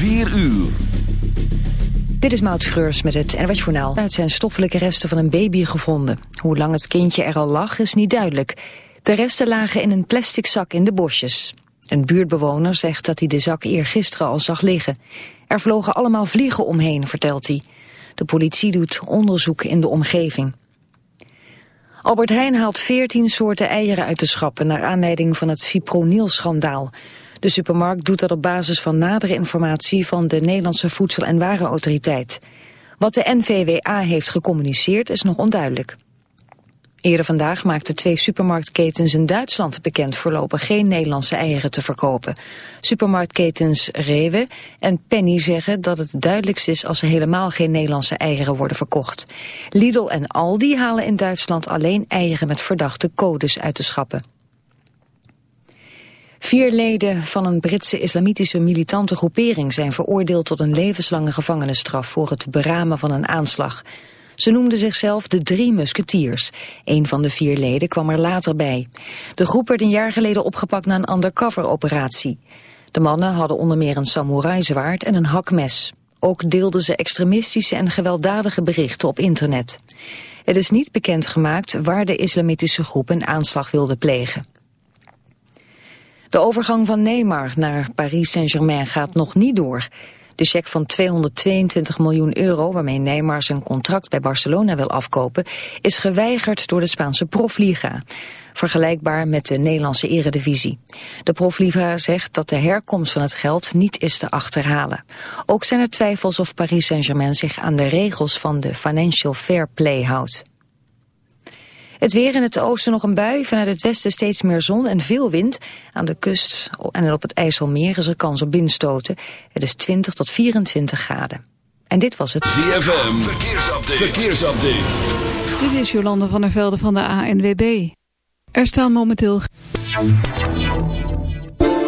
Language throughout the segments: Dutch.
4 uur. Dit is Maud Schreurs met het NWS Journaal. Uit zijn stoffelijke resten van een baby gevonden. Hoe lang het kindje er al lag is niet duidelijk. De resten lagen in een plastic zak in de bosjes. Een buurtbewoner zegt dat hij de zak eergisteren al zag liggen. Er vlogen allemaal vliegen omheen, vertelt hij. De politie doet onderzoek in de omgeving. Albert Heijn haalt 14 soorten eieren uit de schappen... naar aanleiding van het fipronil-schandaal. De supermarkt doet dat op basis van nadere informatie... van de Nederlandse Voedsel- en Warenautoriteit. Wat de NVWA heeft gecommuniceerd is nog onduidelijk. Eerder vandaag maakten twee supermarktketens in Duitsland bekend voorlopig geen Nederlandse eieren te verkopen. Supermarktketens Rewe en Penny zeggen dat het duidelijkst is als er helemaal geen Nederlandse eieren worden verkocht. Lidl en Aldi halen in Duitsland alleen eieren met verdachte codes uit de schappen. Vier leden van een Britse islamitische militante groepering zijn veroordeeld tot een levenslange gevangenisstraf voor het beramen van een aanslag. Ze noemden zichzelf de Drie Musketiers. Een van de vier leden kwam er later bij. De groep werd een jaar geleden opgepakt na een undercover-operatie. De mannen hadden onder meer een samurai-zwaard en een hakmes. Ook deelden ze extremistische en gewelddadige berichten op internet. Het is niet bekendgemaakt waar de islamitische groep een aanslag wilde plegen. De overgang van Neymar naar Paris Saint-Germain gaat nog niet door. De cheque van 222 miljoen euro waarmee Neymar zijn contract bij Barcelona wil afkopen is geweigerd door de Spaanse Profliga. Vergelijkbaar met de Nederlandse eredivisie. De Profliga zegt dat de herkomst van het geld niet is te achterhalen. Ook zijn er twijfels of Paris Saint-Germain zich aan de regels van de Financial Fair Play houdt. Het weer in het oosten nog een bui, vanuit het westen steeds meer zon en veel wind. Aan de kust en op het IJsselmeer is er kans op windstoten. Het is 20 tot 24 graden. En dit was het. ZFM, verkeersupdate. verkeersupdate. Dit is Jolande van der Velde van de ANWB. Er staan momenteel...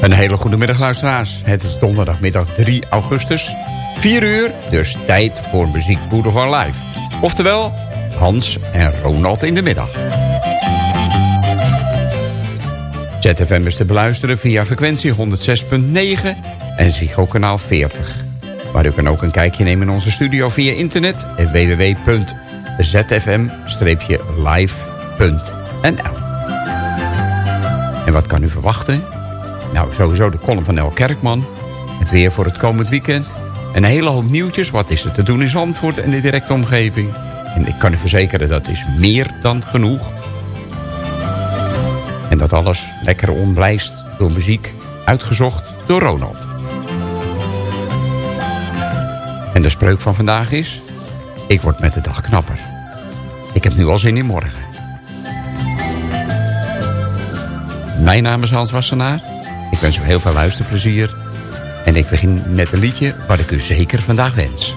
Een hele goede middag luisteraars. Het is donderdagmiddag 3 augustus. 4 uur, dus tijd voor Muziek van Live. Oftewel, Hans en Ronald in de middag. ZFM is te beluisteren via frequentie 106.9 en Ziggo kanaal 40. Maar u kan ook een kijkje nemen in onze studio via internet www.zfm-live.nl En wat kan u verwachten? Nou, sowieso de column van El Kerkman. Het weer voor het komend weekend. Een hele hoop nieuwtjes. Wat is er te doen in Zandvoort en de directe omgeving? En ik kan u verzekeren, dat is meer dan genoeg. En dat alles lekker onblijst door muziek, uitgezocht door Ronald. En de spreuk van vandaag is... Ik word met de dag knapper. Ik heb nu al zin in morgen. Mijn naam is Hans Wassenaar. Ik wens u heel veel luisterplezier. En ik begin met een liedje wat ik u zeker vandaag wens.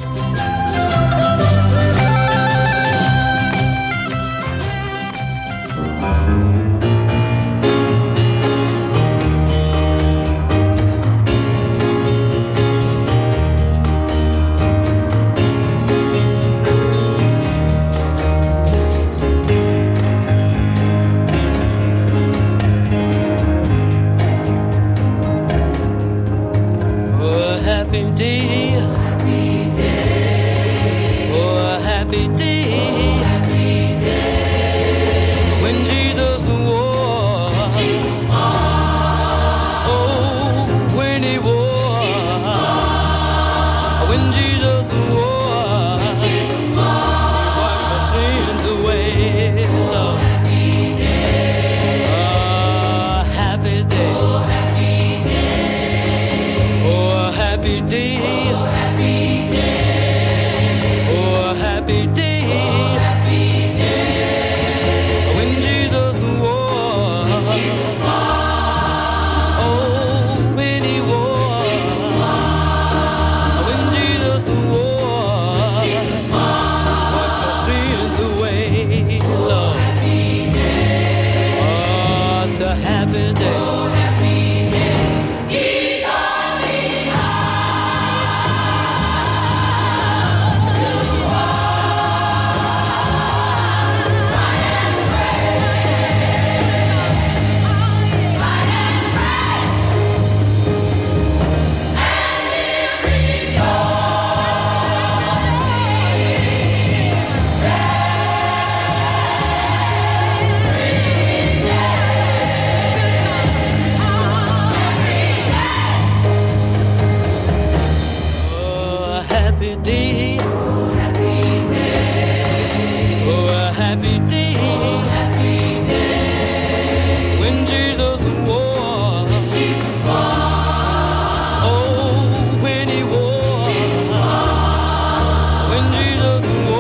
when Jesus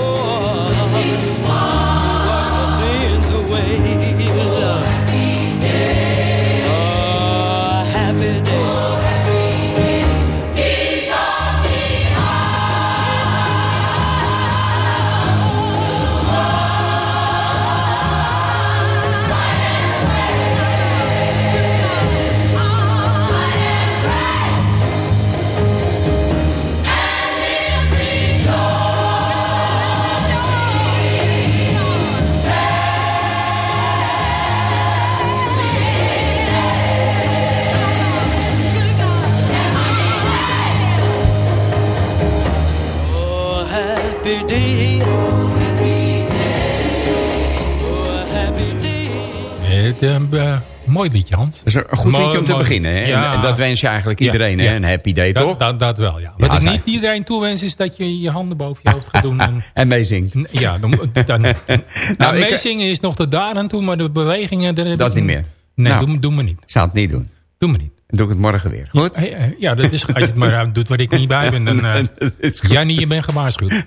mooi liedje, Hans. Dat is een goed liedje om te beginnen. Hè? En, dat wens je eigenlijk iedereen, hè? een happy day, toch? Dat, dat wel, ja. Wat ik niet iedereen toewens is dat je je handen boven je hoofd gaat doen. En, en meezingt. Ja, dan, dan, nou, meezingen is nog tot daar aan toe, maar de bewegingen... dat niet meer. Nee, nou, doe, doe me niet. Zou het niet doen. Doe me niet. Doe ik het morgen weer. Goed? Ja, ja dat is, als je het maar doet waar ik niet bij ben, dan... Uh, Jannie, je bent gewaarschuwd.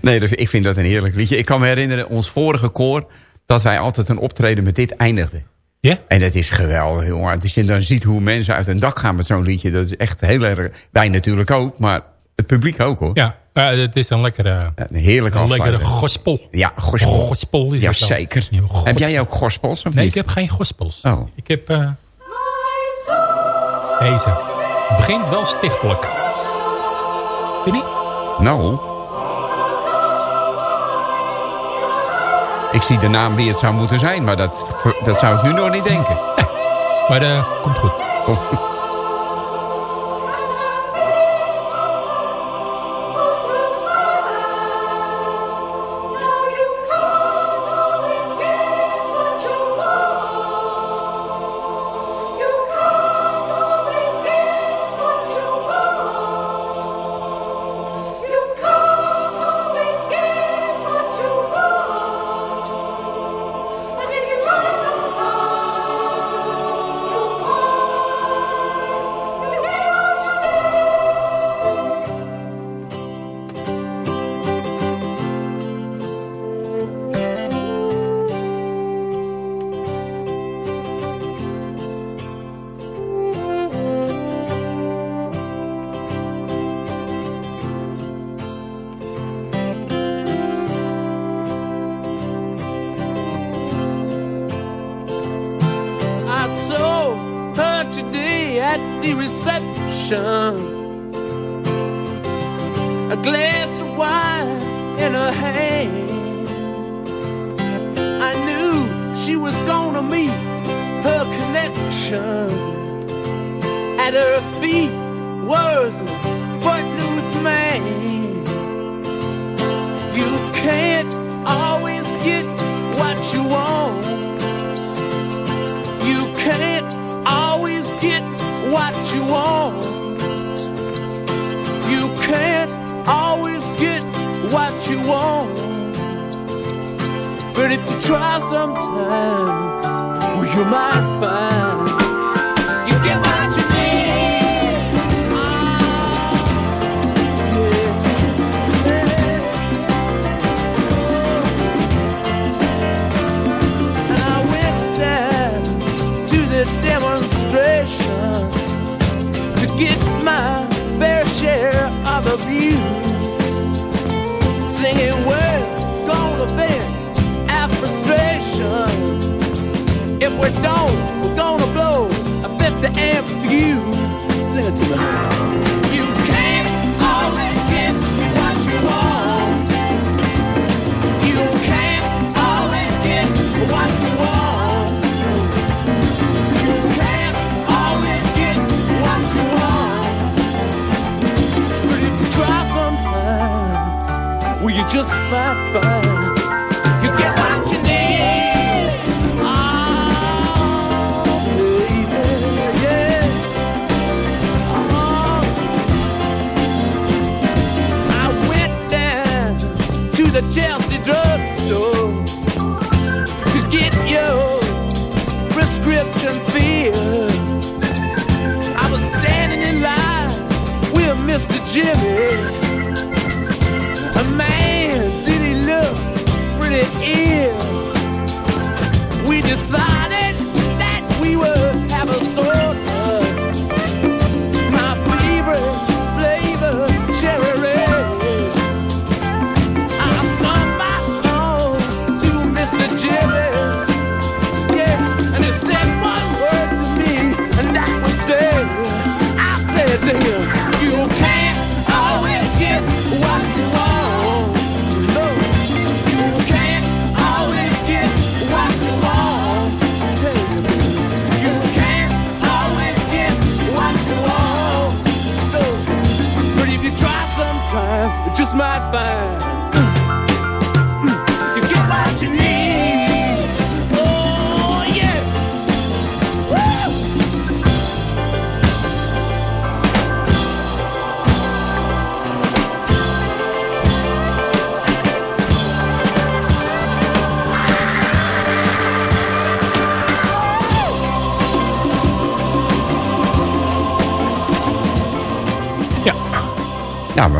nee, dus ik vind dat een heerlijk liedje. Ik kan me herinneren, ons vorige koor dat wij altijd een optreden met dit eindigden. Ja? En dat is geweldig, jongen. Als je dan ziet hoe mensen uit een dak gaan met zo'n liedje... dat is echt heel erg... Wij natuurlijk ook, maar het publiek ook, hoor. Ja, uh, het is een lekkere... Een heerlijke Een lekkere gospel. Ja, gospel. Gospel is ja, zeker. Heb jij ook gospels, of nee, niet? ik heb geen gospels. Oh. Ik heb... Uh, deze. Het begint wel stichtelijk. Vind je niet? Nou... Ik zie de naam wie het zou moeten zijn, maar dat, dat zou ik nu nog niet denken. Nee, maar uh, komt goed.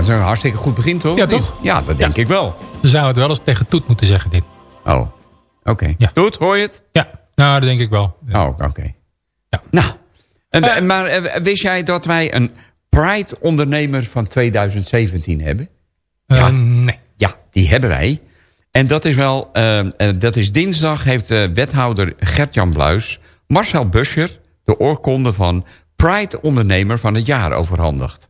Is een hartstikke goed begin, toch? Ja, toch? Ja, dat denk ik wel. dan zou het wel eens tegen Toet moeten zeggen, dit. Oh, oké. Ja. Doet, hoor je het? Ja, nou, dat denk ik wel. Ja. Oh, oké. Ja. Nou, en, Eh. maar eh, wist jij dat wij een Pride-ondernemer van 2017 hebben? Eh, ja. nee. Ja, die hebben wij. En dat is wel, dat is dinsdag heeft wethouder Gert-Jan Bluis... Marcel Buscher de oorkonde van Pride Ondernemer van het jaar overhandigd.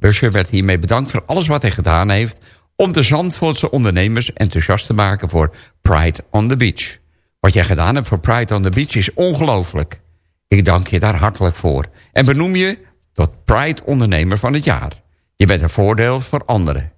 Buscher werd hiermee bedankt voor alles wat hij gedaan heeft... om de Zandvoortse ondernemers enthousiast te maken voor Pride on the Beach. Wat jij gedaan hebt voor Pride on the Beach is ongelooflijk. Ik dank je daar hartelijk voor. En benoem je tot Pride Ondernemer van het jaar. Je bent een voordeel voor anderen,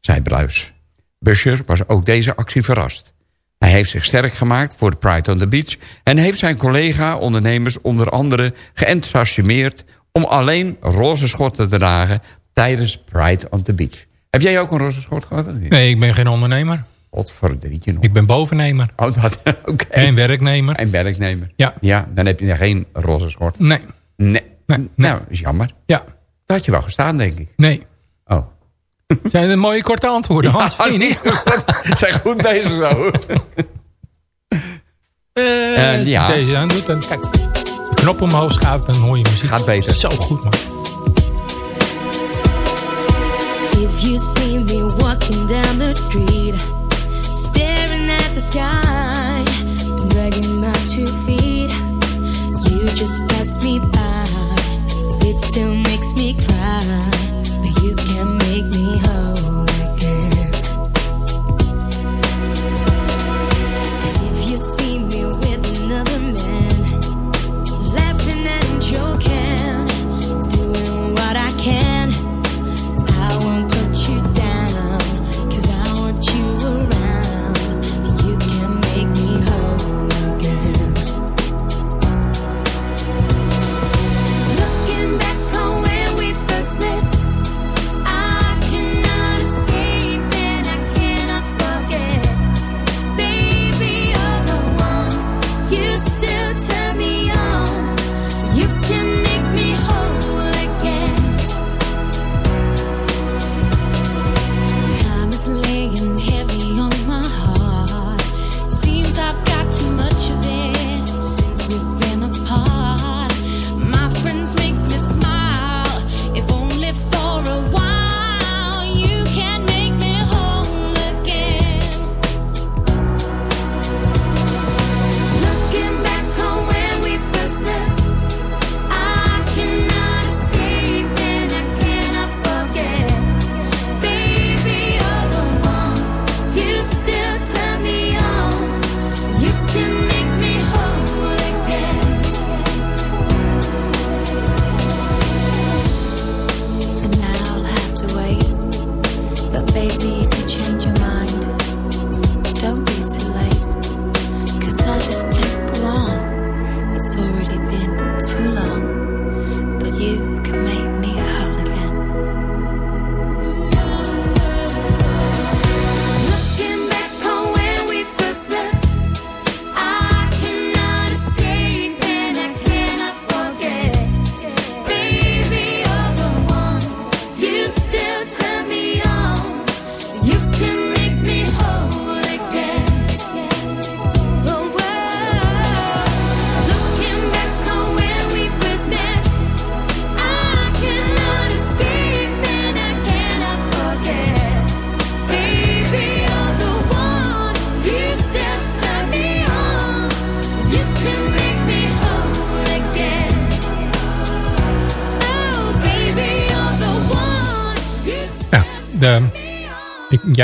zei Bluis. Buscher was ook deze actie verrast. Hij heeft zich sterk gemaakt voor de Pride on the Beach... en heeft zijn collega-ondernemers onder andere geënthousiasmeerd... om alleen roze schorten te dragen tijdens Pride on the Beach. Heb jij ook een roze schort gehad? of niet? Nee, ik ben geen ondernemer. Godverdrietje nog. Ik ben bovennemer. Oh, dat, oké. En werknemer. En werknemer. Ja. Ja, dan heb je geen roze schort. Nee. Nee. Nee, Nou, is jammer. Ja. Dat had je wel gestaan, denk ik. Nee. Oh. Zijn het mooie korte antwoorden, Hans? Ja, niet? Zijn goed bezig zo. Eh, als je ja. deze aan doet, dan kijk. de Knop omhoog schuift, dan hoor je muziek. Gaat beter. Zo goed, man. You see me walking down the street, staring at the sky, dragging my two feet, you just pass me by. It still makes me cry, but you can make me whole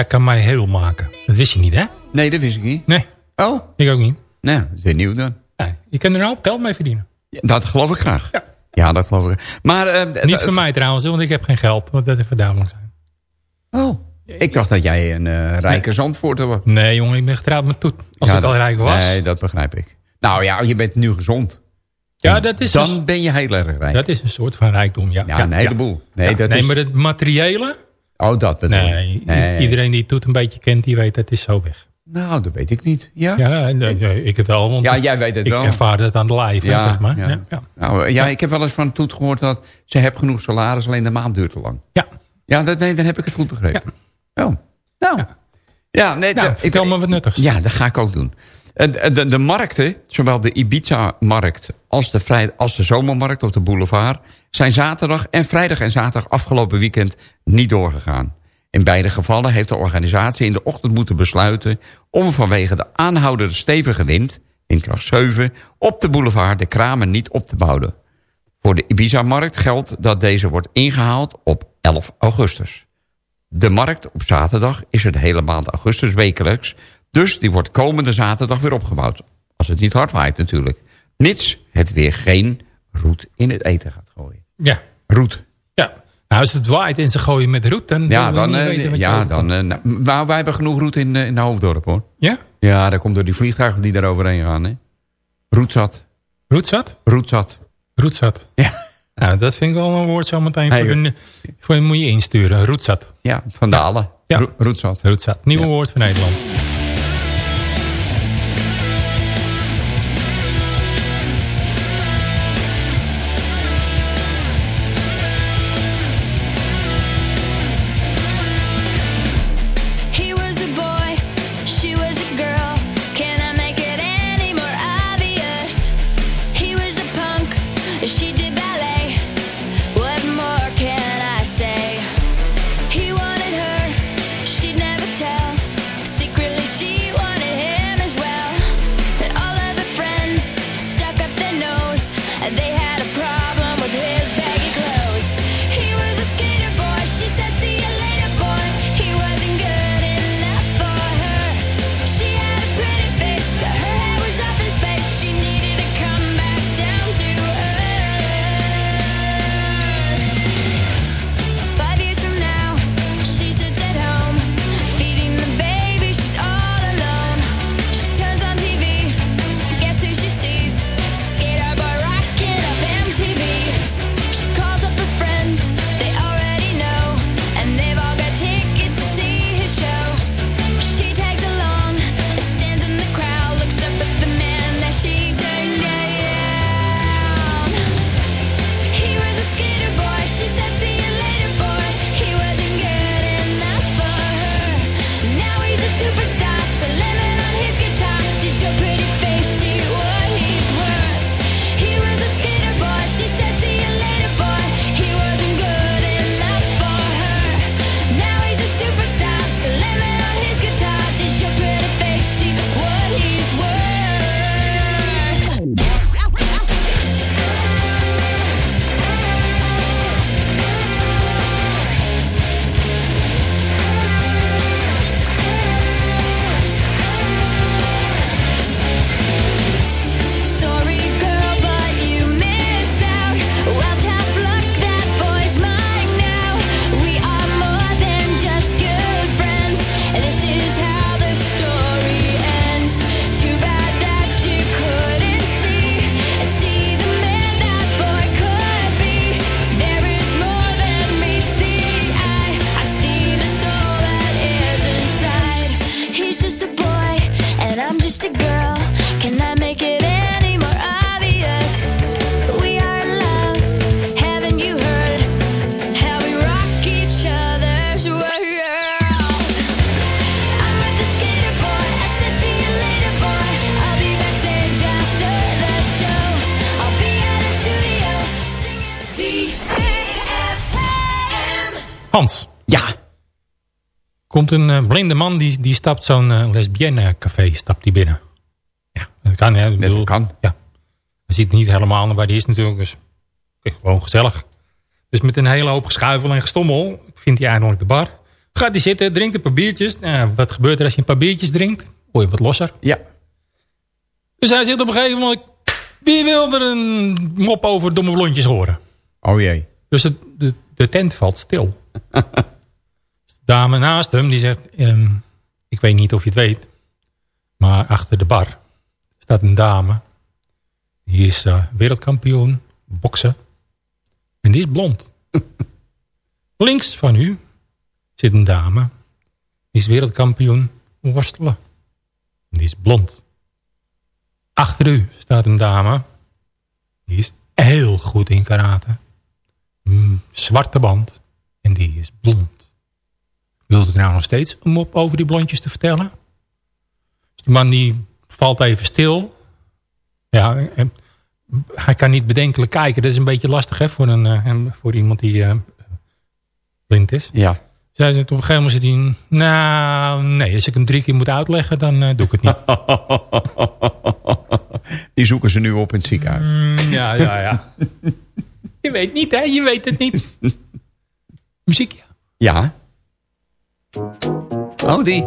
jij kan mij heel maken. Dat wist je niet, hè? Nee, dat wist ik niet. Nee, Oh, ik ook niet. nou, dat is weer nieuw dan. Ja, je kan er nou geld mee verdienen. Ja, dat geloof ik graag. Ja. Ja, dat geloof ik. Maar, eh, Niet voor mij trouwens, want ik heb geen geld. Want dat even duidelijk zijn. Oh, ik dacht dat jij een eh, rijke zandvoorter was. Nee, jongen, ik ben getrouwd met Toet. Als Ja, ik al rijk was. Nee, dat begrijp ik. Nou ja, je bent nu gezond. ja, dat is, Dan dus- ben je heel erg rijk. dat is een soort van rijkdom, ja. ja, een heleboel. Nee, dat nee is... maar het materiële... Oh, dat bedoel ik. Nee, Nee. iedereen die Toet een beetje kent, die weet dat is zo weg. Nou, dat weet ik niet. Ja? Ja, nee, ik heb wel. Want Ja, jij weet het ik wel. ervaar het aan de live, hè, zeg maar. ja. Ja, ja. Nou, ja, ik heb wel eens van Toet gehoord dat ze heeft genoeg salaris, alleen de maand duurt te lang. ja. Ja, dat, nee, dan heb ik het goed begrepen. Oh, nou. Ja, Ja. nee, Nou, de- vertel me wat nuttigs. Ja, dat ga ik ook doen. De, de, markten, zowel de Ibiza-markt als de, zomermarkt op de boulevard... zijn zaterdag en vrijdag en zaterdag afgelopen weekend niet doorgegaan. In beide gevallen heeft de organisatie in de ochtend moeten besluiten... om vanwege de aanhoudende stevige wind, in kracht 7... op de boulevard de kramen niet op te bouwen. Voor de Ibiza-markt geldt dat deze wordt ingehaald op 11 augustus. De markt op zaterdag is de hele maand augustus wekelijks... dus die wordt komende zaterdag weer opgebouwd. Als het niet hard waait natuurlijk. Mits het weer geen roet in het eten gaat gooien. Ja. Roet. ja. Nou, als het waait en ze gooien met roet, dan Ja, we dan, eh, ja, dan, eh, nou, maar wij hebben genoeg roet in, eh, in Hoofddorp hoor. Ja? Ja, dat komt door die vliegtuigen die daar overheen gaan. Hè? Roetzat. Roetzat? Roetzat. Roetzat. Ja. Nou, dat vind ik wel een woord zo meteen voor, de, voor moet je insturen. Roetzat. Ja, van Dalen. Ja. Ro- roetzat. Roetzat. Nieuwe Ja. woord voor Nederland. Ja. Komt een eh, blinde man, die, die stapt zo'n eh, lesbienne café stapt die binnen. Ja, dat kan. Ik Dat kan. Ja. Hij ziet niet helemaal waar die is natuurlijk. Dus gewoon gezellig. Dus met een hele hoop geschuifel en gestommel vindt hij eindelijk de bar. Gaat hij zitten, drinkt een paar biertjes. Nou, wat gebeurt er als je een paar biertjes drinkt? Word je wat losser. Ja. Dus hij zit op een gegeven moment... Wie wil er een mop over domme blondjes horen? Oh jee. Dus het, de, de tent valt stil. De dame naast hem die zegt... ehm, ik weet niet of je het weet... maar achter de bar staat een dame... die is eh, wereldkampioen boksen... en die is blond. Links van u zit een dame... die is wereldkampioen worstelen. Die is blond. Achter u staat een dame... die is heel goed in karate... Mm, zwarte band. En die is blond. Wilt u nou nog steeds een mop over die blondjes te vertellen? Dus die man die valt even stil. Ja, en hij kan niet bedenkelijk kijken. Dat is een beetje lastig hè, voor, een, eh, voor iemand die eh, blind is. Ja. Zij zegt op een gegeven moment hij... Nou, nee, als ik hem drie keer moet uitleggen, dan eh, doe ik het niet. Die zoeken ze nu op in het ziekenhuis. Mm, ja, ja, ja. Je weet niet, hè? Je weet het niet. Muziek, ja. Ja. Oh, die.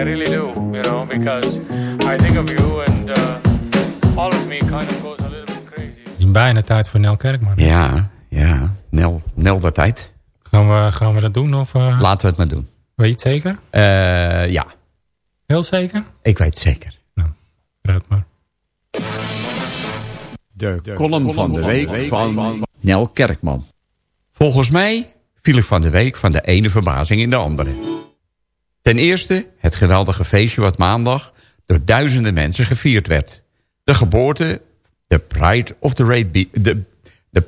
I really do. You know, because I think of you, and uh, all of me kind of goes a little bit crazy. Bijna tijd voor Nel Kerkman. Ja, ja. Nel, Nel de tijd. Gaan, we, gaan we dat doen? Of, eh, Laten we het maar doen. weet je het zeker? Eh, ja, Heel zeker? ik weet het zeker. Raad maar. De, column, van de week van, Nel Kerkman. Volgens mij viel ik van de week van de ene verbazing in de andere. Ten eerste het geweldige feestje wat maandag door duizenden mensen gevierd werd. De geboorte, de Pride, of the,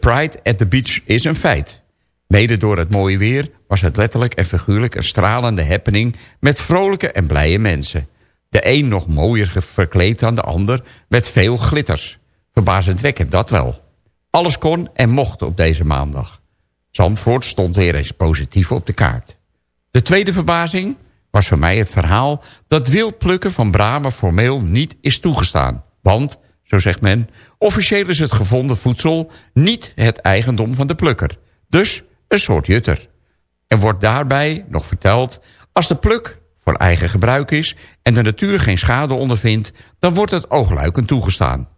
Pride at the Beach is een feit. Mede door het mooie weer was het letterlijk en figuurlijk een stralende happening met vrolijke en blije mensen. De een nog mooier verkleed dan de ander met veel glitters. Verbazendwekkend, dat wel. Alles kon en mocht op deze maandag. Zandvoort stond weer eens positief op de kaart. De tweede verbazing was voor mij het verhaal... dat wildplukken van bramen formeel niet is toegestaan. Want, zo zegt men, officieel is het gevonden voedsel... niet het eigendom van de plukker. Dus een soort jutter. Er wordt daarbij nog verteld... als de pluk voor eigen gebruik is... en de natuur geen schade ondervindt... dan wordt het oogluikend toegestaan.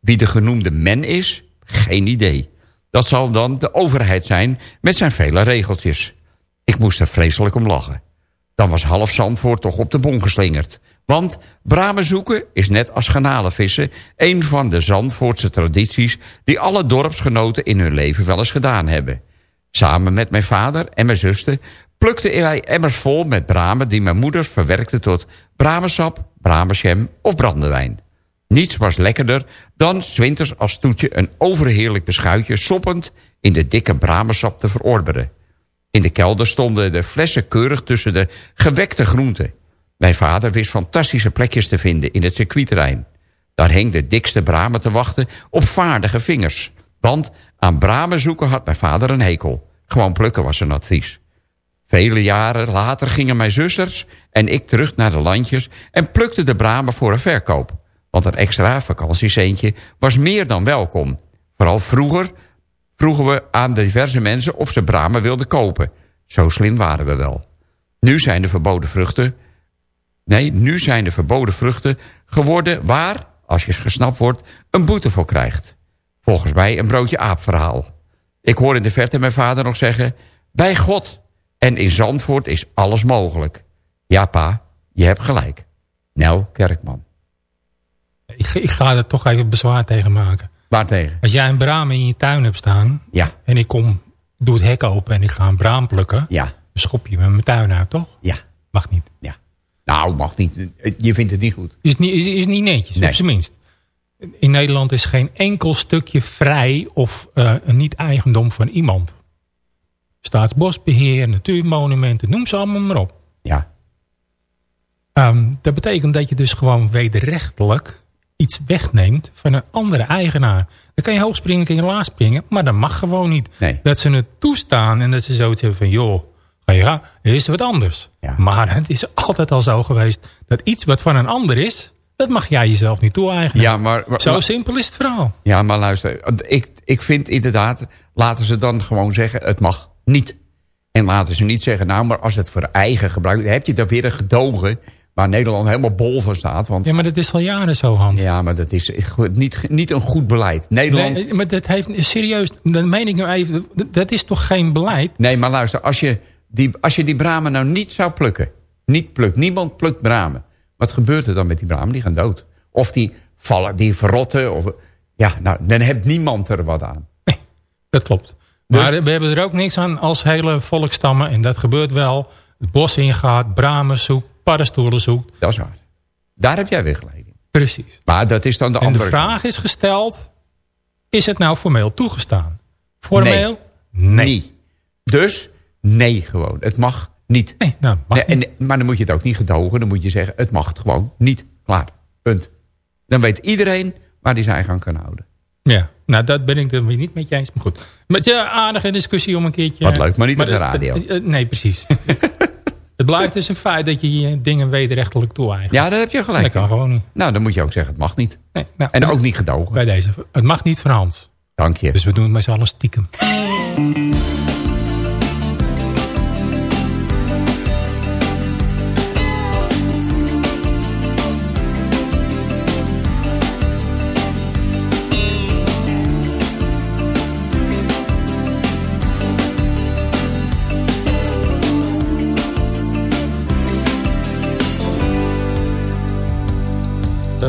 Wie de genoemde men is, geen idee. Dat zal dan de overheid zijn met zijn vele regeltjes. Ik moest er vreselijk om lachen. Dan was half Zandvoort toch op de bon geslingerd. Want bramen zoeken is net als garnalenvissen... een van de Zandvoortse tradities... die alle dorpsgenoten in hun leven wel eens gedaan hebben. Samen met mijn vader en mijn zuster... plukten wij emmers vol met bramen... die mijn moeder verwerkte tot bramensap, bramensjam of brandewijn. Niets was lekkerder dan 's winters als toetje een overheerlijk beschuitje soppend in de dikke bramensap te verorberen. In de kelder stonden de flessen keurig tussen de gewekte groenten. Mijn vader wist fantastische plekjes te vinden in het circuitterrein. Daar hing de dikste bramen te wachten op vaardige vingers. Want aan bramen zoeken had mijn vader een hekel. Gewoon plukken was zijn advies. Vele jaren later gingen mijn zusters en ik terug naar de landjes... en plukten de bramen voor een verkoop. Want een extra vakantiecentje was meer dan welkom. Vooral vroeger vroegen we aan diverse mensen of ze bramen wilden kopen. Zo slim waren we wel. Nu zijn de verboden vruchten... Nee, nu zijn de verboden vruchten geworden waar, als je gesnapt wordt, een boete voor krijgt. Volgens mij een broodje aapverhaal. Ik hoor in de verte mijn vader nog zeggen... Bij God en in Zandvoort is alles mogelijk. Ja pa, je hebt gelijk. Nel Kerkman. Ik, ik ga er toch even bezwaar tegen maken. Waartegen? Als jij een braam in je tuin hebt staan... Ja, en ik kom, doe het hek open en ik ga een braam plukken... ja, dan schop je met mijn tuin uit, toch? ja, Mag niet. ja. Nou, mag niet. Je vindt het niet goed. Is niet, is, is niet netjes, Nee. op zijn minst. In Nederland is geen enkel stukje vrij of eh, een niet eigendom van iemand. Staatsbosbeheer, natuurmonumenten, noem ze allemaal maar op. Ja, Ehm, dat betekent dat je dus gewoon wederrechtelijk iets wegneemt van een andere eigenaar. Dan kan je hoog springen, kan je laag springen, maar dat mag gewoon niet. Nee. Dat ze het toestaan en dat ze zoiets hebben van... joh, ga je gaan, is wat anders. Ja. Maar het is altijd al zo geweest dat iets wat van een ander is... dat mag jij jezelf niet toe-eigenen. ja maar, maar- Zo simpel is het verhaal. ja, maar luister. Ik, ik vind inderdaad, laten ze dan gewoon zeggen, het mag niet. En laten ze niet zeggen, nou, maar als het voor eigen gebruik... heb je daar weer een gedogen waar Nederland helemaal bol van staat. Want Ja, maar dat is al jaren zo, Hans. ja, maar dat is niet, niet een goed beleid. Nederland... Nee, maar dat heeft serieus, dan meen ik nou even, dat is toch geen beleid? Nee, maar luister, als je, die, als je die bramen nou niet zou plukken... niet plukt, niemand plukt bramen... wat gebeurt er dan met die bramen? Die gaan dood. Of die vallen, die verrotten. Of, ja, nou, dan heeft niemand er wat aan. Nee, dat klopt. Dus- Maar we hebben er ook niks aan als hele volkstammen. En dat gebeurt wel. Het bos ingaat, bramen zoekt, paddenstoelen zoekt. Dat is waar. Daar heb jij weer gelijk in. Precies. Maar dat is dan de En de andere vraag is gesteld, is het nou formeel toegestaan? Formeel? Nee. Nee. Nee. Dus nee gewoon. Het mag niet. Nee, nou, mag Nee, niet. en, maar dan moet je het ook niet gedogen. Dan moet je zeggen, het mag gewoon niet. Klaar. Punt. Dan weet iedereen waar hij zijn gang kan houden. Ja, nou dat ben ik er weer niet met je eens. Maar goed, met je aardige discussie om een keertje... Wat leuk, maar niet op de radio. nee, precies. het blijft dus een feit dat je je dingen wederrechtelijk toe-eigent. Ja, daar heb je dat gelijk. kan in. gewoon niet. Nou, dan moet je ook zeggen, het mag niet. Nee, nou, En ook niet gedogen. Bij deze. Het mag niet van Hans. Dank je. Dus we doen het met z'n allen stiekem.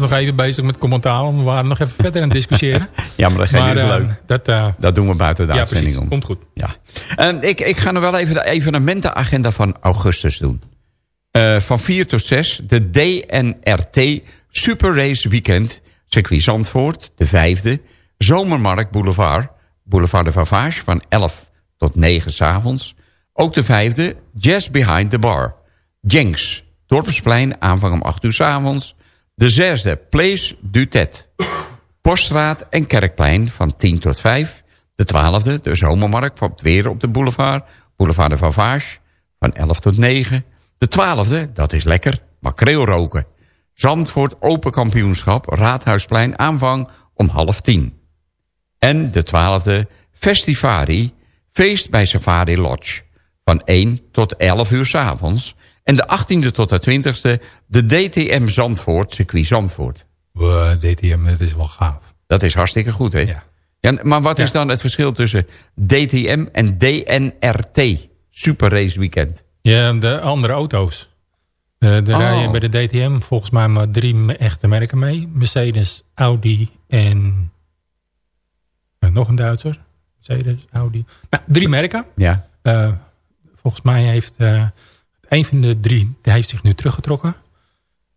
Nog even bezig met commentaar. want We waren nog even verder aan het discussiëren. Ja, maar dat is eh, leuk. dat, eh, Dat doen we buiten de ja, uitzending precies. om. Komt goed. Ja. En ik, ik ga nog wel even de evenementenagenda van augustus doen. Eh, van 4 tot 6 de DNRT Super Race Weekend. Circuit Zandvoort, de vijfde. Zomermarkt Boulevard, Boulevard de Vavage van 11 tot 9 s'avonds. Ook de vijfde, Jazz Behind the Bar. Jenks, Dorpsplein, aanvang om 8 uur s'avonds. De zesde, Place du Tet. Poststraat en Kerkplein van 10 tot 5. De twaalfde, de Zomermarkt van het weer op de boulevard. Boulevard de Vavage van 11 tot 9. De twaalfde, dat is lekker, makreel roken. Zandvoort Open Kampioenschap, Raadhuisplein, aanvang om half tien. En de twaalfde, Festivari, feest bij Safari Lodge. Van 1 tot 11 uur 's avonds. En de 18e tot de 20e, de DTM Zandvoort, circuit Zandvoort. Wow, DTM, dat is wel gaaf. Dat is hartstikke goed, hè? Ja. Ja, maar wat is dan het verschil tussen DTM en DNRT? Super Race Weekend. Ja, de andere auto's. Eh daar Oh. rijden bij de DTM volgens mij maar drie echte merken mee. Mercedes, Audi en... eh, nog een Duitser. Mercedes, Audi. Nou, drie merken. Ja. Eh, volgens mij heeft een van de drie die heeft zich nu teruggetrokken.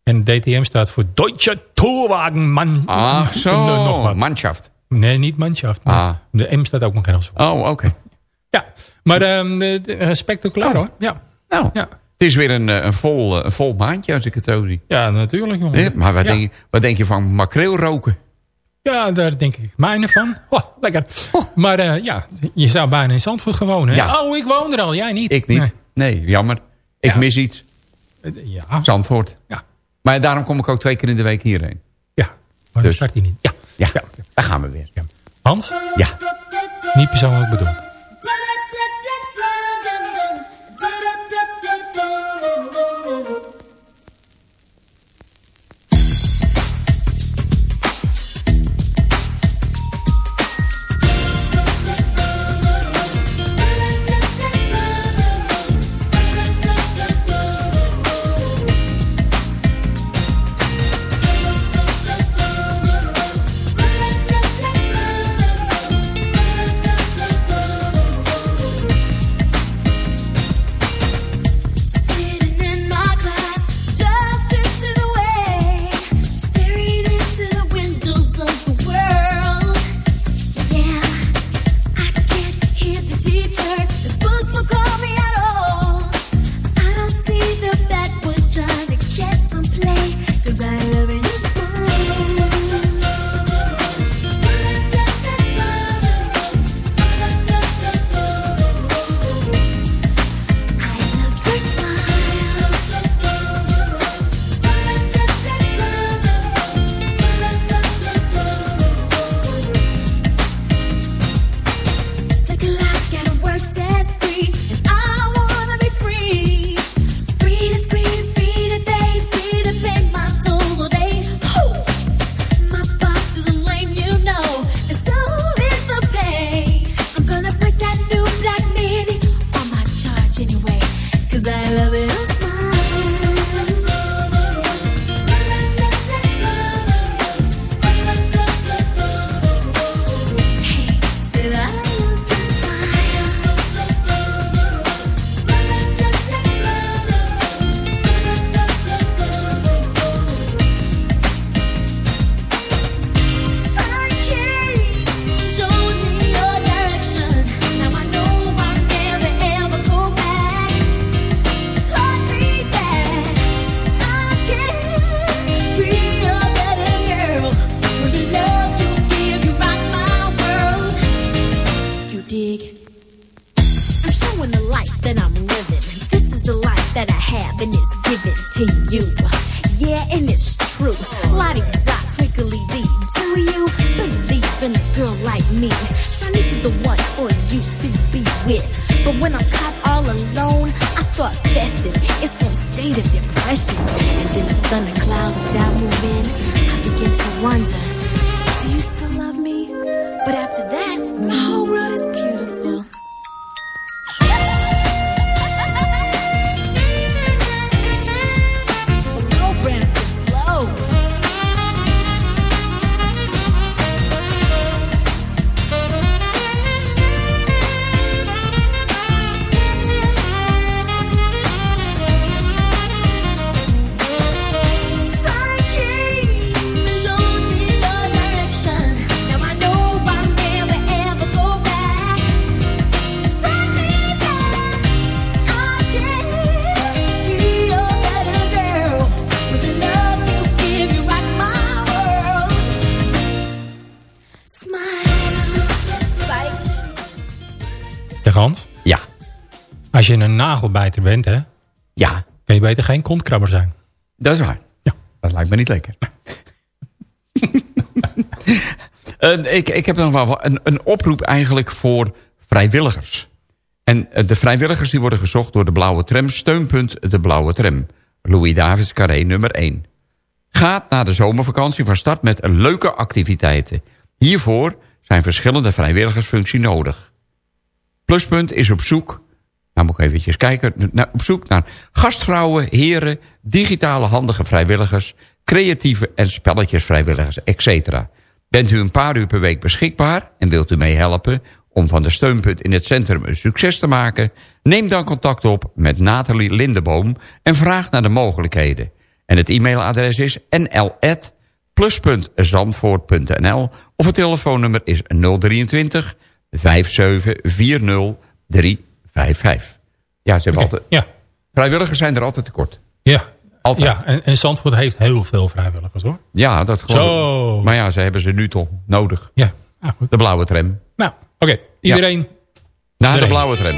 En DTM staat voor Deutsche Tourwagenmann. Ach En, zo. Mannschaft. Nee, niet manschaft. maar Ah. De M staat ook nog ergens voor. Oh, oké. Ja, maar ehm, eh, spectaculair Oh. hoor. Ja. Nou, Ja. het is weer een, eh, een, vol, eh, een vol maandje als ik het zo zie. ja, natuurlijk jongen. Maar wat, ja. denk je, wat denk je van makreel roken? Ja, daar denk ik mijne van. Oh, lekker. Maar eh, ja, je zou bijna in Zandvoort wonen. hè? Ja. Oh, ik woon er al. Jij niet. Ik niet. Nee, jammer. Ik Ja. mis iets. Ja, Zandvoort. ja, Maar daarom kom ik ook twee keer in de week hierheen. ja. Maar Dus. start hij niet. Ja. Ja, daar gaan we weer. ja. Hans, Ja. niet persoonlijk bedoeld. Nagelbijter bent, hè, Ja, kan je beter geen kontkrabber zijn. dat is waar. Ja. Dat lijkt me niet lekker. Eh, ik, ik heb nog wel een, een oproep eigenlijk voor vrijwilligers. En eh, de vrijwilligers die worden gezocht door de Blauwe Tram. Steunpunt de Blauwe Tram. Louis Davids Carré nummer 1. Gaat na de zomervakantie van start met leuke activiteiten. Hiervoor zijn verschillende vrijwilligersfuncties nodig. Pluspunt is op zoek... Nou moet ik eventjes kijken. naar- op zoek naar gastvrouwen, heren, digitale handige vrijwilligers... creatieve en spelletjesvrijwilligers, etc. Bent u een paar uur per week beschikbaar en wilt u meehelpen... om van de steunpunt in het centrum een succes te maken... neem dan contact op met Nathalie Lindeboom en vraag naar de mogelijkheden. En het e-mailadres is nl+ pluspuntzandvoort.nl Of het telefoonnummer is 023 5740 355. Ja, ze hebben altijd, Ja, vrijwilligers zijn er altijd tekort. ja. Altijd. ja en, en Zandvoort heeft heel veel vrijwilligers hoor. Ja, dat geloof ik. Maar ja, ze hebben ze nu toch nodig. Ja, ah, goed. De blauwe tram. Nou, oké. Iedereen. Naar de blauwe tram.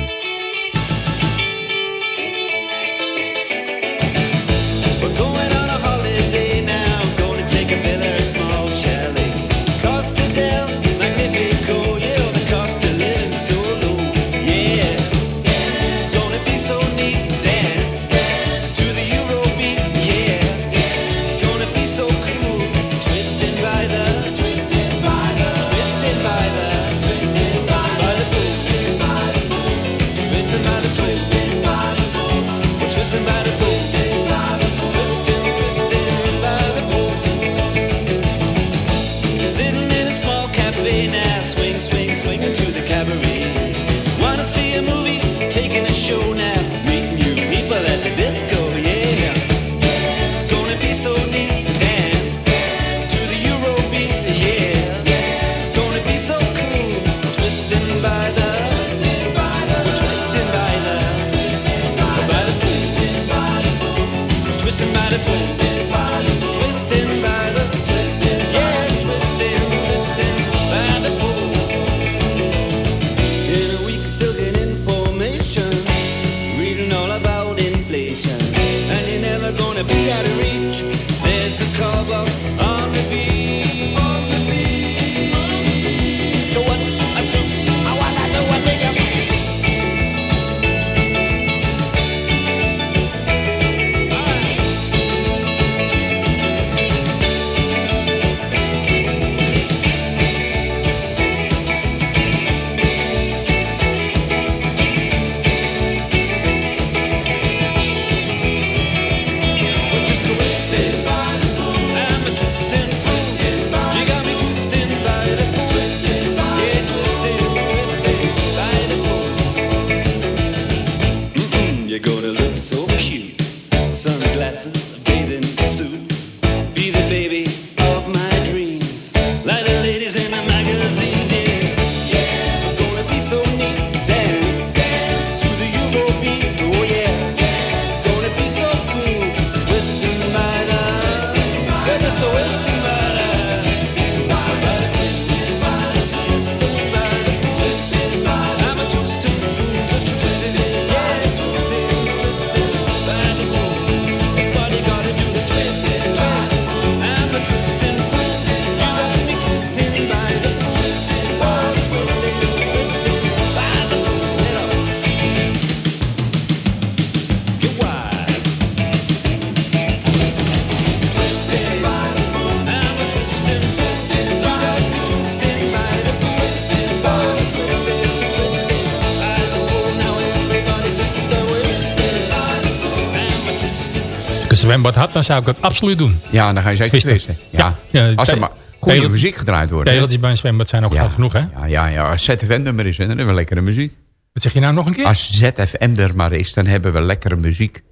Zwembad had, dan zou ik dat absoluut doen. Ja, dan ga je zeker Twisten. Ja. Ja, Als er maar goede tegel- muziek gedraaid wordt. Tegeltjes bij een zwembad zijn ook Ja, genoeg, hè? Ja, ja, ja. Als ZFM-nummer is, hè, dan hebben we lekkere muziek. Wat zeg je nou nog een keer? Als ZFM er maar is, dan hebben we lekkere muziek.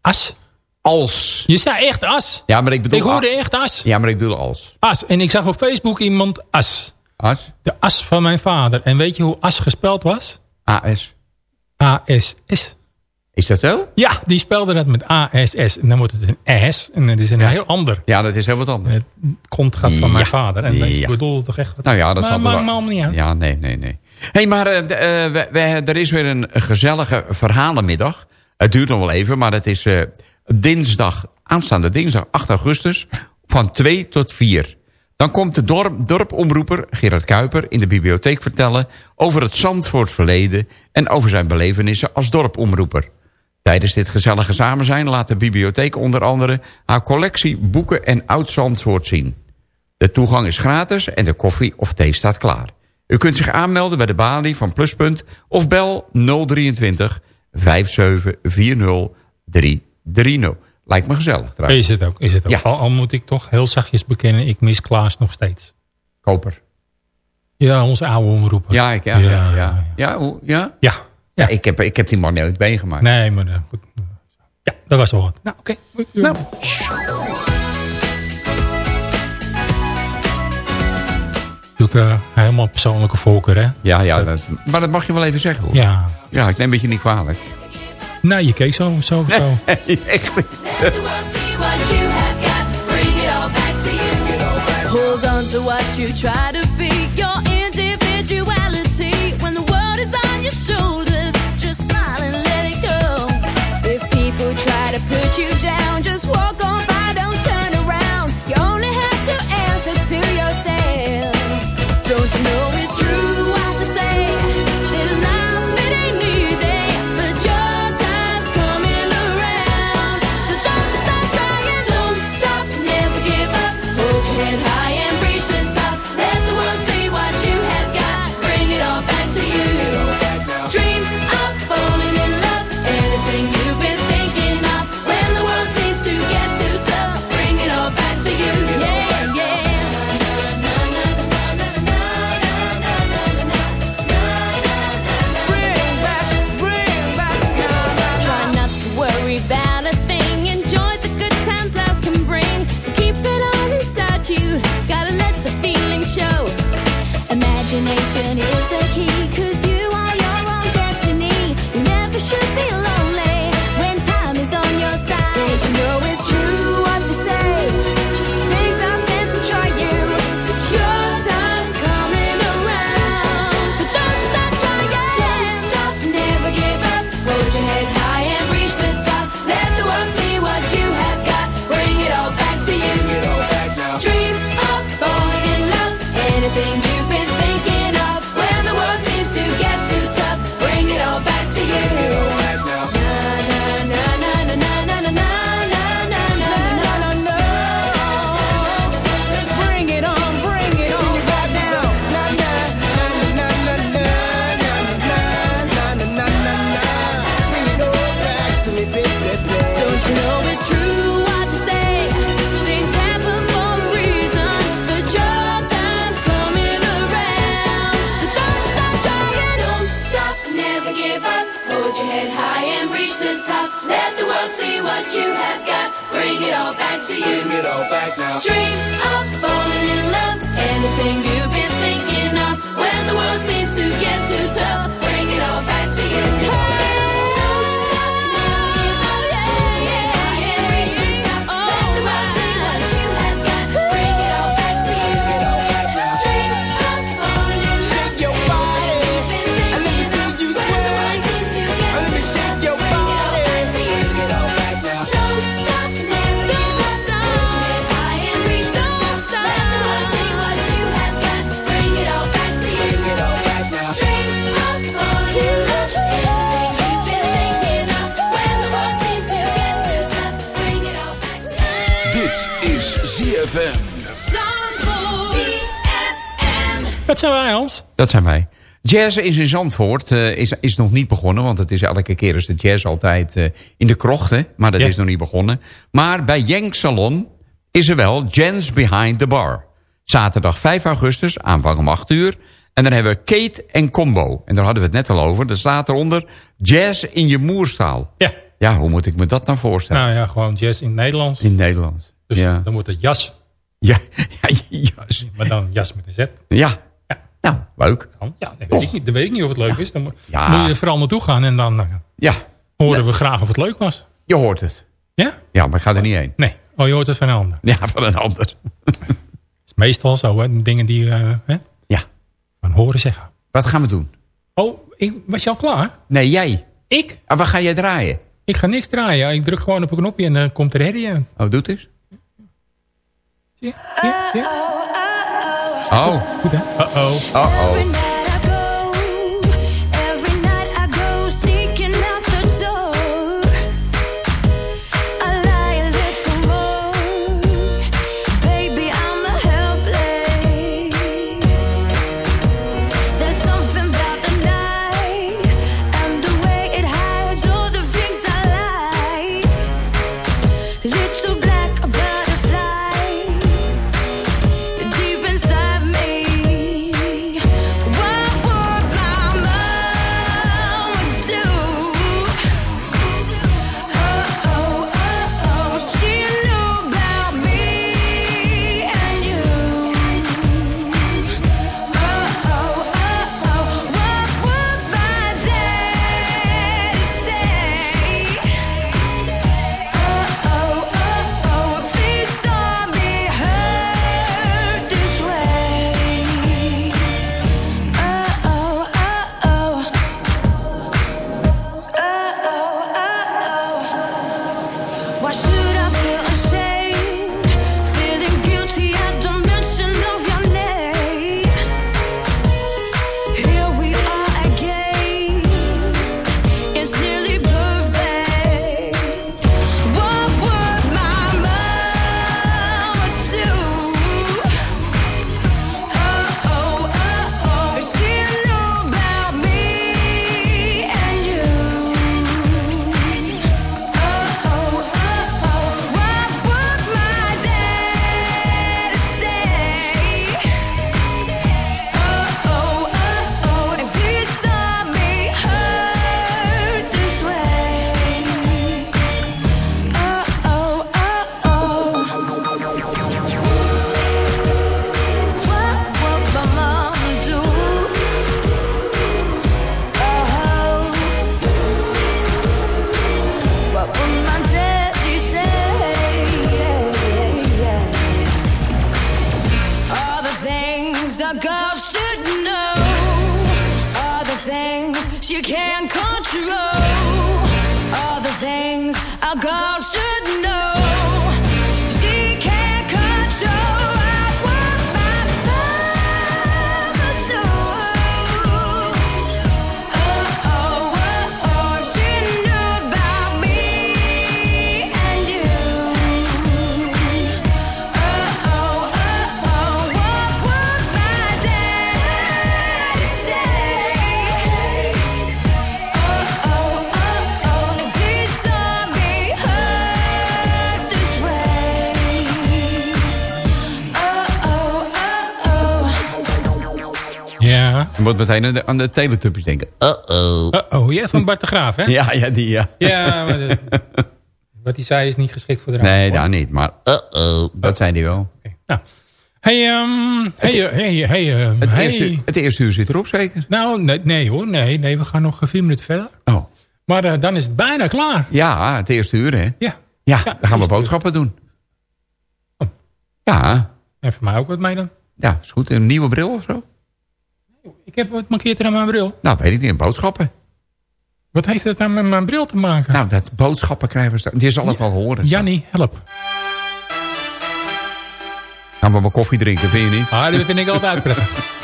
As. Als. Je zei echt as. Ja, maar ik bedoel... Ik hoorde echt as. Ja, maar ik bedoel als. As. En ik zag op Facebook iemand as. Als? De as van mijn vader. En weet je hoe as gespeld was? AS. A-S-S. Is dat zo? Ja, die spelde dat met A-S-S. En dan wordt het een S. En dat is een Ja. heel ander. Ja, dat is heel wat anders. Het kont gaat van mijn vader. En ik bedoel toch echt... wat- Nou ja, dat zal maakt me allemaal niet uit. Ja, nee, nee, nee. hey, maar eh, eh, we, we- er is weer een gezellige verhalenmiddag. Het duurt nog wel even, maar het is eh, dinsdag, aanstaande dinsdag 8 augustus... van 2 tot 4. Dan komt de dorp, dorpomroeper Gerard Kuiper in de bibliotheek vertellen... over het Zandvoort verleden en over zijn belevenissen als dorpomroeper. Tijdens dit gezellige samenzijn laat de bibliotheek onder andere... haar collectie boeken en oud-Zandvoort zien. De toegang is gratis en de koffie of thee staat klaar. U kunt zich aanmelden bij de balie van Pluspunt of bel 023 5740 330. Lijkt me gezellig trouwens. Is het ook. Is het ook. Ja. Al, al moet ik toch heel zachtjes bekennen. Ik mis Klaas nog steeds. Koper. Ja, onze oude omroeper. Ja, ik, ja, ja, ja. ja. Ja, hoe- ja? Ja. Ja ik, heb, ik heb die man nooit meegemaakt. Nee, maar eh, goed. Ja, dat was wel wat. Nou, oké. persoonlijke, helemaal persoonlijke voorkeur, hè? Ja, ja dat, maar dat mag je wel even zeggen hoor. Ja. Ja, ik neem het je niet kwalijk. Nee, je keek zo, zo, zo. Echt niet. Hold on to what you try to ZFM. Dat zijn wij, Hans. Dat zijn wij. Jazz is in Zandvoort eh, is, is nog niet begonnen. Want het is elke keer is de jazz altijd eh, in de krochten. Maar dat Ja. is nog niet begonnen. Maar bij Jenk Salon is er wel Jens Behind the Bar. Zaterdag 5 augustus, aanvang om 8 uur. En dan hebben we Kate en Combo. En daar hadden we het net al over. Er staat eronder Jazz in je moerstaal. Ja. Ja, hoe moet ik me dat nou voorstellen? Nou ja, gewoon jazz in het Nederlands. In het Nederlands. Dus ja. dan wordt het jas. Ja, ja, jas. Maar dan jas met een Z. Ja. Ja. Nou, leuk. Dan, ja, dat weet, ik niet, weet ik niet of het leuk is. Dan Ja. moet je er vooral naartoe gaan en dan eh, Ja, horen we graag of het leuk was. je hoort het. Ja? Ja, maar ik ga er niet heen. Nee. Oh, je hoort het van een ander. Ja, van een ander. Het is meestal zo, hè. Dingen die eh hè, Ja. van horen zeggen. Wat gaan we doen? Oh, ik, was je al klaar? Nee, jij. Ik? En wat ga jij draaien? Ik ga niks draaien. Ik druk gewoon op een knopje en dan komt er herrie aan. Oh, doet eens. Zie je? Zie je? Zie je? Oh, Goed, hè? Uh-oh. oh, moet meteen aan de, aan de Teletubbies denken. Uh-oh. Uh-oh, ja, van Bart de Graaf, hè? Ja, ja, die ja. Ja, maar de- wat hij zei is niet geschikt voor de radio. Nee, daar niet. Maar uh-oh, dat zijn die wel. Nou. Hey, ehm hey, eh, hey, hey, ehm, Het, hey. eerste, het eerste uur zit erop zeker? Nou, nee, nee hoor, nee, nee, we gaan nog eh, vier minuten verder. Oh. Maar eh, dan is het bijna klaar. Ja, het eerste uur hè. Ja. Ja, Ja, dan gaan we uur. boodschappen doen. Oh. Ja, En voor mij ook wat mee dan. ja, is goed. Een nieuwe bril of zo? Ik heb wat mankeert er aan mijn bril. Nou, weet ik niet. Boodschappen. Wat heeft dat dan met mijn bril te maken? Nou, dat boodschappen krijgen we. Je zal het wel horen. Jannie, help. Gaan we maar koffie drinken, vind je niet? Ah, dat vind ik altijd prettig.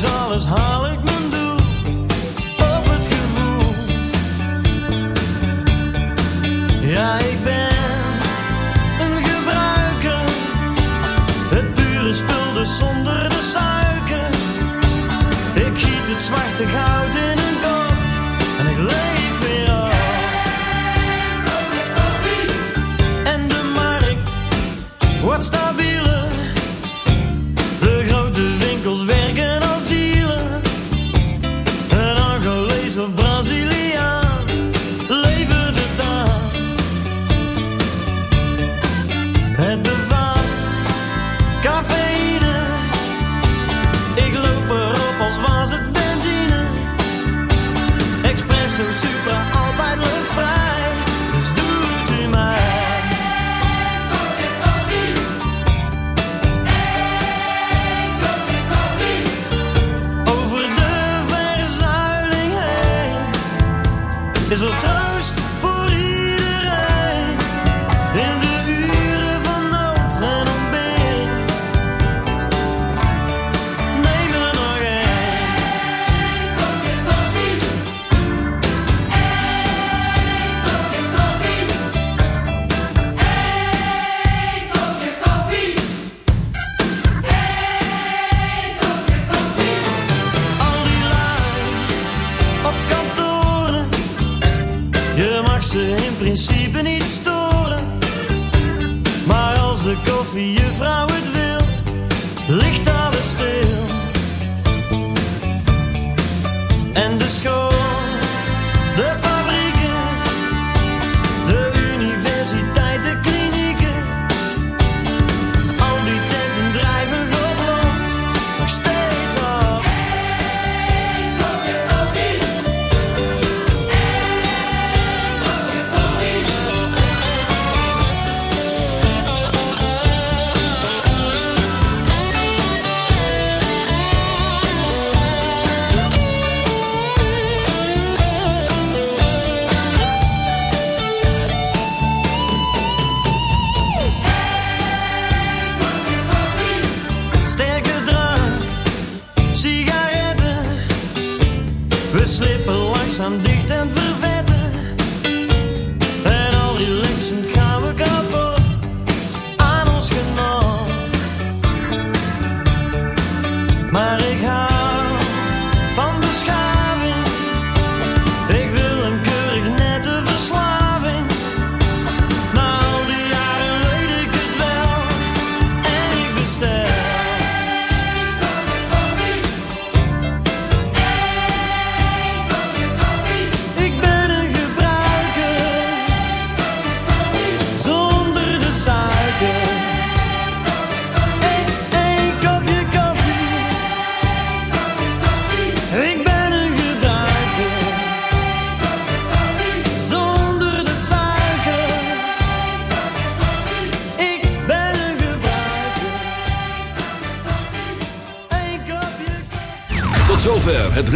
Alles haal ik mijn doel op het gevoel. Ja, ik ben een gebruiker. Het pure spul dus zonder de suiker. Ik giet het zwarte goud in